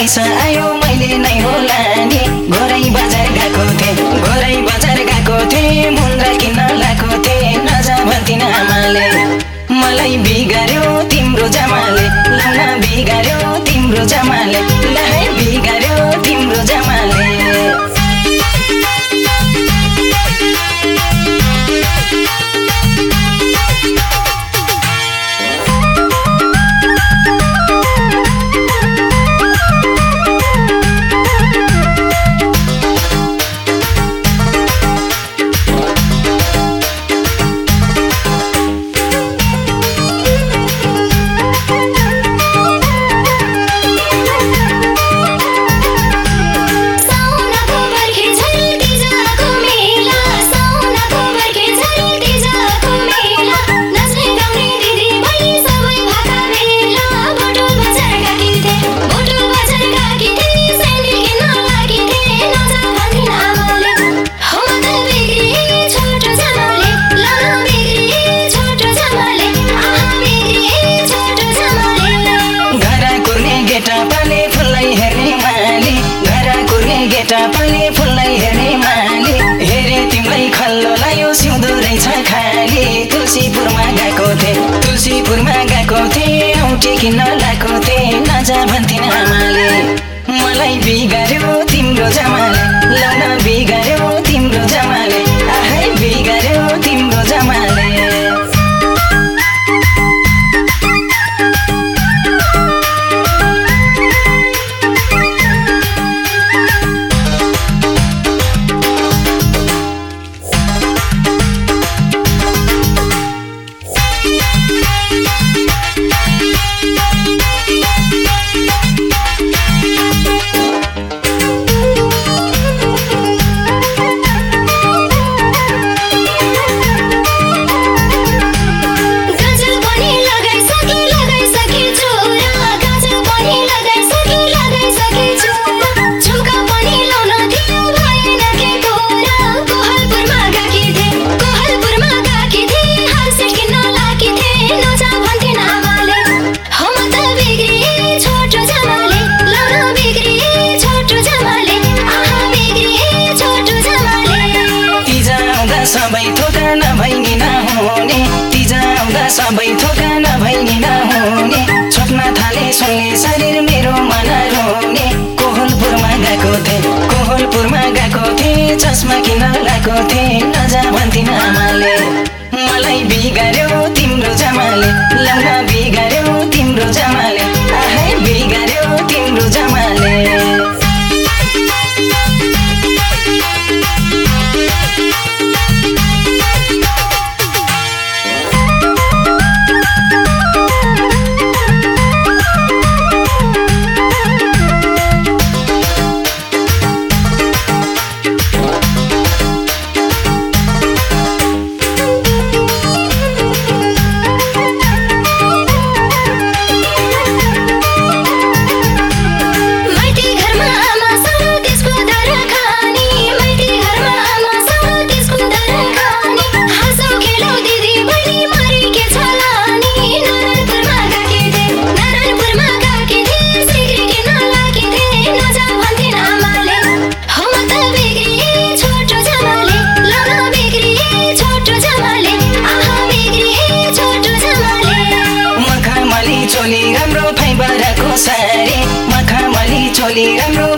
पैसा आयो मैले नै होला नि। बजार गएको थिएँ गोरै बजार गएको थिएँ। मुन्द्रा किन्न लगाएको थिएँ नजा भन्थिन आमाले। मलाई बिगार्यो तिम्रो जमाले लाउन बिगार्यो तिम्रो जमाले। किन लगाएको नजा भन्थेन आमाले। मलाई बिगार्यो तिम्रो जमाले खाना भैनी नहुने छोप्न थाले सुन्ने शरीर मेरो मन रोने कोहलपुरमा गएको थिएँ कोहलपुरमा गएको थिएँ चस्मा किन लगाएको थिएँ नजा भन्थिन आमाले। मलाई बिगार्यो तिम्रो जमाले लाउन solidando